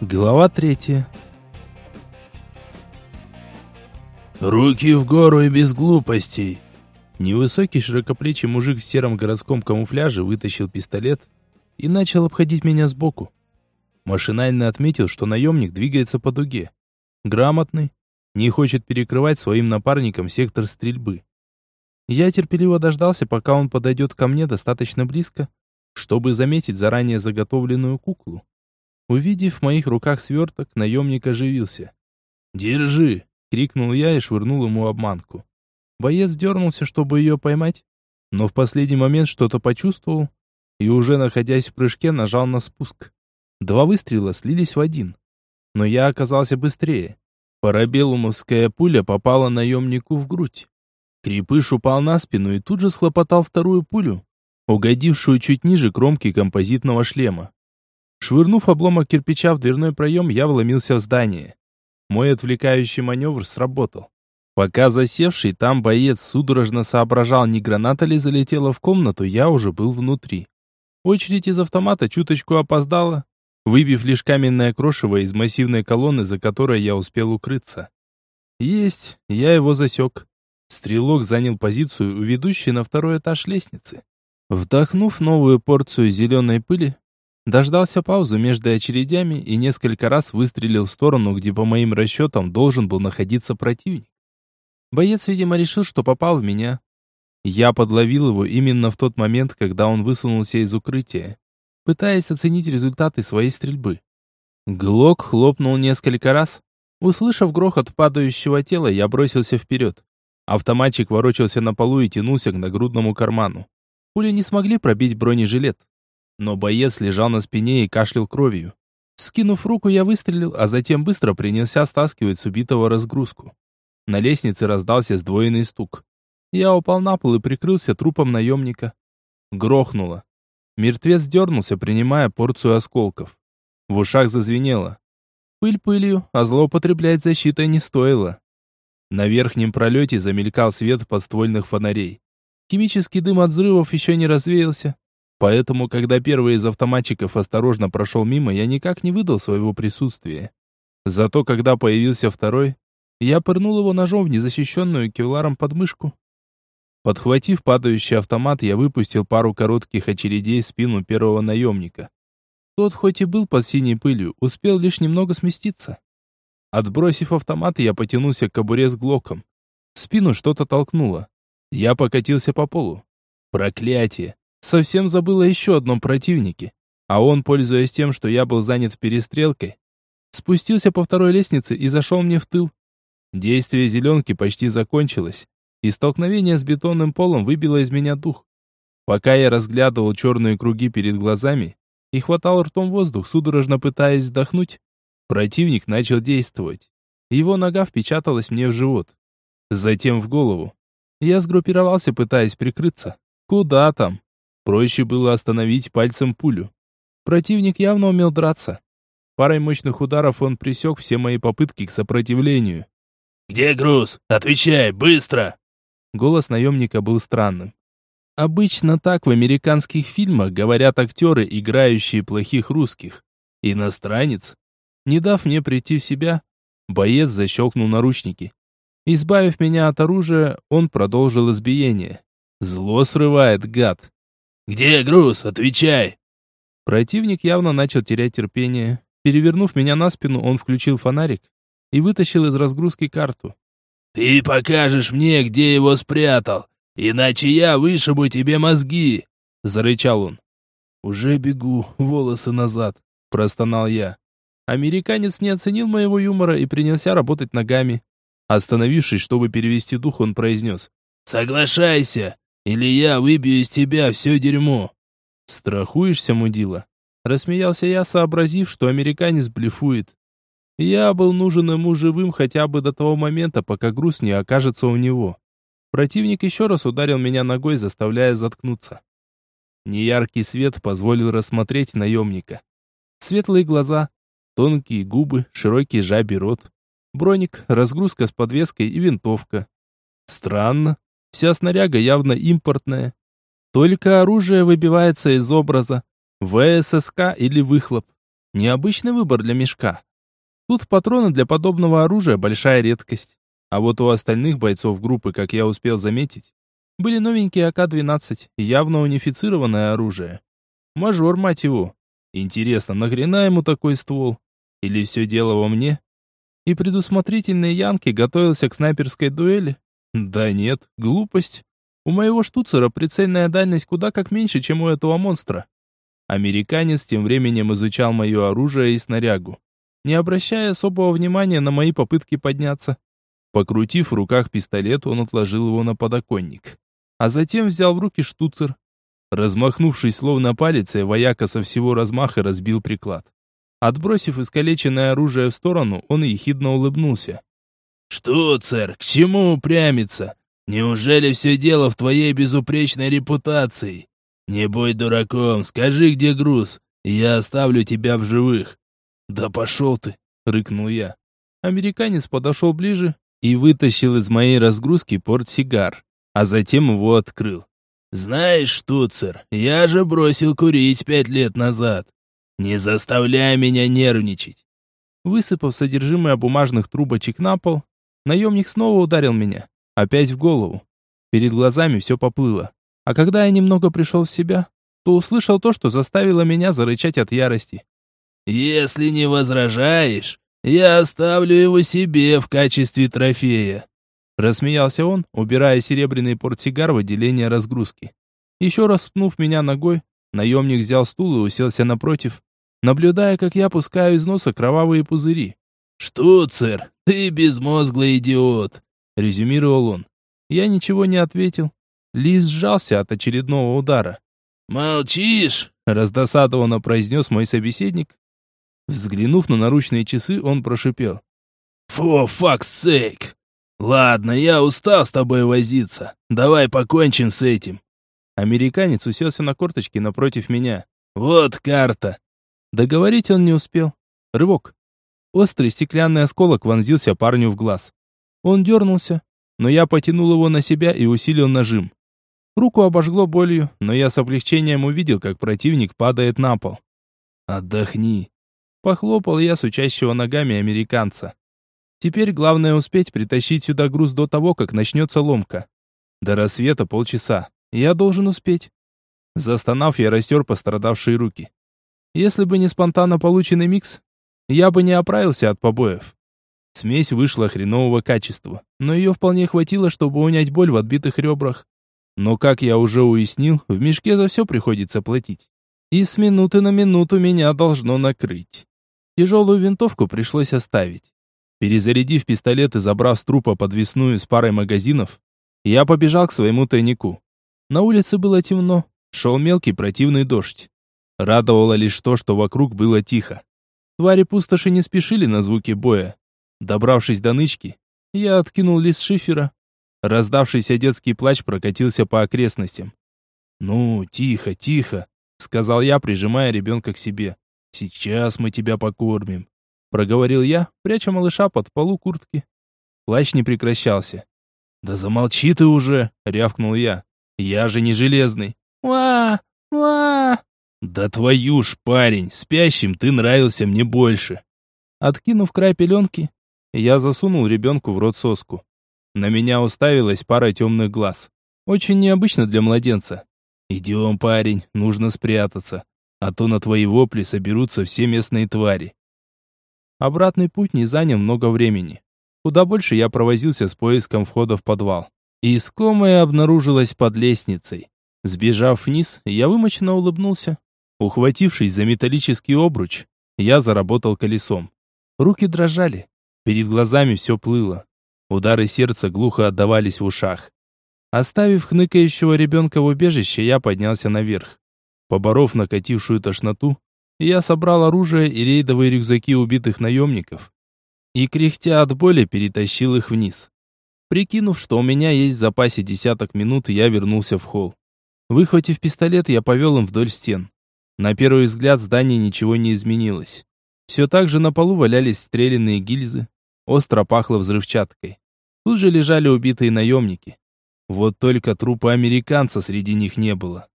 Глава третья. «Руки в гору и без глупостей!» Невысокий широкоплечий мужик в сером городском камуфляже вытащил пистолет и начал обходить меня сбоку. Машинально отметил, что наемник двигается по дуге. Грамотный, не хочет перекрывать своим напарникам сектор стрельбы. Я терпеливо дождался, пока он подойдет ко мне достаточно близко, чтобы заметить заранее заготовленную куклу. Увидев в моих руках сверток, наемник оживился. «Держи!» — крикнул я и швырнул ему обманку. Боец дернулся, чтобы ее поймать, но в последний момент что-то почувствовал и уже находясь в прыжке нажал на спуск. Два выстрела слились в один. Но я оказался быстрее. Парабеллумовская пуля попала наемнику в грудь. Крепыш упал на спину и тут же схлопотал вторую пулю, угодившую чуть ниже кромки композитного шлема. Швырнув обломок кирпича в дверной проем, я вломился в здание. Мой отвлекающий маневр сработал. Пока засевший там боец судорожно соображал, не граната ли залетела в комнату, я уже был внутри. Очередь из автомата чуточку опоздала, выбив лишь каменное крошево из массивной колонны, за которой я успел укрыться. Есть, я его засек. Стрелок занял позицию у ведущей на второй этаж лестницы. Вдохнув новую порцию зеленой пыли, Дождался паузы между очередями и несколько раз выстрелил в сторону, где по моим расчетам должен был находиться противник. Боец, видимо, решил, что попал в меня. Я подловил его именно в тот момент, когда он высунулся из укрытия, пытаясь оценить результаты своей стрельбы. Глок хлопнул несколько раз. Услышав грохот падающего тела, я бросился вперед. Автоматчик ворочался на полу и тянулся к нагрудному карману. Пули не смогли пробить бронежилет. Но боец лежал на спине и кашлял кровью. Скинув руку, я выстрелил, а затем быстро принялся стаскивать с убитого разгрузку. На лестнице раздался сдвоенный стук. Я упал на пол и прикрылся трупом наемника. Грохнуло. Мертвец дернулся, принимая порцию осколков. В ушах зазвенело. Пыль пылью, а злоупотреблять защитой не стоило. На верхнем пролете замелькал свет подствольных фонарей. Химический дым от взрывов еще не развеялся, Поэтому, когда первый из автоматчиков осторожно прошел мимо, я никак не выдал своего присутствия. Зато, когда появился второй, я пырнул его ножом в незащищенную кевларом подмышку. Подхватив падающий автомат, я выпустил пару коротких очередей в спину первого наемника. Тот, хоть и был под синей пылью, успел лишь немного сместиться. Отбросив автомат, я потянулся к кобуре с глоком. В спину что-то толкнуло. Я покатился по полу. Проклятие! Совсем забыл о еще одном противнике. А он, пользуясь тем, что я был занят перестрелкой, спустился по второй лестнице и зашел мне в тыл. Действие зеленки почти закончилось, и столкновение с бетонным полом выбило из меня дух. Пока я разглядывал черные круги перед глазами и хватал ртом воздух, судорожно пытаясь вдохнуть, противник начал действовать. Его нога впечаталась мне в живот, затем в голову. Я сгруппировался, пытаясь прикрыться. Куда там? Проще было остановить пальцем пулю. Противник явно умел драться. Парой мощных ударов он пресек все мои попытки к сопротивлению. «Где груз? Отвечай, быстро!» Голос наемника был странным. Обычно так в американских фильмах говорят актеры, играющие плохих русских. Иностранец. Не дав мне прийти в себя, боец защелкнул наручники. Избавив меня от оружия, он продолжил избиение. Зло срывает, гад. «Где груз? Отвечай!» Противник явно начал терять терпение. Перевернув меня на спину, он включил фонарик и вытащил из разгрузки карту. «Ты покажешь мне, где его спрятал, иначе я вышибу тебе мозги!» — зарычал он. «Уже бегу, волосы назад», — простонал я. Американец не оценил моего юмора и принялся работать ногами. Остановившись, чтобы перевести дух, он произнес. «Соглашайся, или я выбью из тебя все дерьмо!» «Страхуешься, мудила?» Рассмеялся я, сообразив, что американец блефует. Я был нужен ему живым хотя бы до того момента, пока груз не окажется у него. Противник еще раз ударил меня ногой, заставляя заткнуться. Неяркий свет позволил рассмотреть наемника. Светлые глаза, тонкие губы, широкий жабий рот. Броник, разгрузка с подвеской и винтовка. Странно, Вся снаряга явно импортная. Только оружие выбивается из образа. ВССК или выхлоп. Необычный выбор для мешка. Тут патроны для подобного оружия большая редкость. А вот у остальных бойцов группы, как я успел заметить, были новенькие АК-12, явно унифицированное оружие. Мажор, мать его. Интересно, нахрена ему такой ствол? Или все дело во мне? И предусмотрительный Янки готовился к снайперской дуэли? Да нет, глупость. У моего штуцера прицельная дальность куда как меньше, чем у этого монстра. Американец тем временем изучал мое оружие и снарягу, не обращая особого внимания на мои попытки подняться. Покрутив в руках пистолет, он отложил его на подоконник. А затем взял в руки штуцер. Размахнувшись словно палец, вояка со всего размаха разбил приклад. Отбросив искалеченное оружие в сторону, он ехидно улыбнулся. «Штуцер, к чему упрямиться? Неужели все дело в твоей безупречной репутации? Не будь дураком, скажи, где груз, и я оставлю тебя в живых». «Да пошел ты!» — рыкнул я. Американец подошел ближе, и вытащил из моей разгрузки портсигар, а затем его открыл. «Знаешь, штуцер, я же бросил курить пять лет назад. Не заставляй меня нервничать». Высыпав содержимое бумажных трубочек на пол, наемник снова ударил меня, опять в голову. Перед глазами все поплыло. А когда я немного пришел в себя, то услышал то, что заставило меня зарычать от ярости. «Если не возражаешь, я оставлю его себе в качестве трофея. Рассмеялся он, убирая серебряный портсигар в отделение разгрузки. Еще раз пнув меня ногой, наемник взял стул и уселся напротив, наблюдая, как я пускаю из носа кровавые пузыри. «Штуцер, ты безмозглый идиот!» — резюмировал он. Я ничего не ответил. Лис сжался от очередного удара. «Молчишь!» — раздосадованно произнес мой собеседник, Взглянув на наручные часы, он прошипел. «For fuck's sake! Ладно, я устал с тобой возиться. Давай покончим с этим». Американец уселся на корточки напротив меня. «Вот карта». Договорить он не успел. Рывок. Острый стеклянный осколок вонзился парню в глаз. Он дернулся, но я потянул его на себя и усилил нажим. Руку обожгло болью, но я с облегчением увидел, как противник падает на пол. «Отдохни», Похлопал я с учащего ногами американца. Теперь главное успеть притащить сюда груз до того, как начнется ломка. До рассвета полчаса. Я должен успеть. Застонав, я растер пострадавшие руки. Если бы не спонтанно полученный микс, я бы не оправился от побоев. Смесь вышла хренового качества, но ее вполне хватило, чтобы унять боль в отбитых ребрах. Но, как я уже уяснил, в мешке за все приходится платить. И с минуты на минуту меня должно накрыть. Тяжелую винтовку пришлось оставить. Перезарядив пистолет и забрав с трупа подвесную с парой магазинов, я побежал к своему тайнику. На улице было темно, шел мелкий противный дождь. Радовало лишь то, что вокруг было тихо. Твари пустоши не спешили на звуки боя. Добравшись до нычки, я откинул лист шифера. Раздавшийся детский плач прокатился по окрестностям. «Ну, тихо, тихо», — сказал я, прижимая ребенка к себе. «Сейчас мы тебя покормим», — проговорил я, пряча малыша под полу куртки. Плач не прекращался. «Да замолчи ты уже!» — рявкнул я. «Я же не железный!» «Ва! Ва!» «Да твою ж, парень, спящим ты нравился мне больше!» Откинув край пеленки, я засунул ребенку в рот соску. На меня уставилась пара темных глаз. Очень необычно для младенца. «Идем, парень, нужно спрятаться а то на твои вопли соберутся все местные твари. Обратный путь не занял много времени. Куда больше я провозился с поиском входа в подвал. Искомое обнаружилось под лестницей. Сбежав вниз, я вымоченно улыбнулся. Ухватившись за металлический обруч, я заработал колесом. Руки дрожали, перед глазами все плыло. Удары сердца глухо отдавались в ушах. Оставив хныкающего ребенка в убежище, я поднялся наверх. Поборов накатившую тошноту, я собрал оружие и рейдовые рюкзаки убитых наемников и, кряхтя от боли, перетащил их вниз. Прикинув, что у меня есть в запасе десяток минут, я вернулся в холл. Выхватив пистолет, я повел им вдоль стен. На первый взгляд здание ничего не изменилось. Все так же на полу валялись стрелянные гильзы, остро пахло взрывчаткой. Тут же лежали убитые наемники. Вот только трупа американца среди них не было.